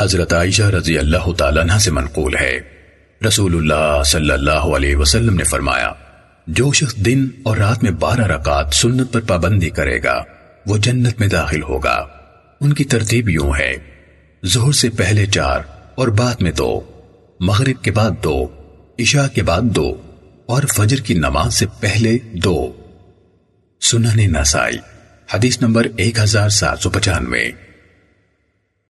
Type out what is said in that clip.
حضرت عائشہ رضی اللہ تعالیٰ عنہ سے منقول ہے۔ رسول اللہ صلی اللہ علیہ وسلم نے فرمایا، جو شخص دن اور رات میں بارہ رکعت سنت پر پابندی کرے گا، وہ جنت میں داخل ہوگا۔ ان کی ترتیب یوں ہے زہر سے پہلے چار اور بعد میں دو، مغرب کے بعد دو، عشاء کے بعد دو اور فجر کی نماز سے پہلے دو۔ سنن نسائی، حدیث نمبر ایک ہزار سات سو پچانوے۔